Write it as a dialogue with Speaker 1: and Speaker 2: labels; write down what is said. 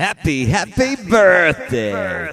Speaker 1: Happy, happy birthday.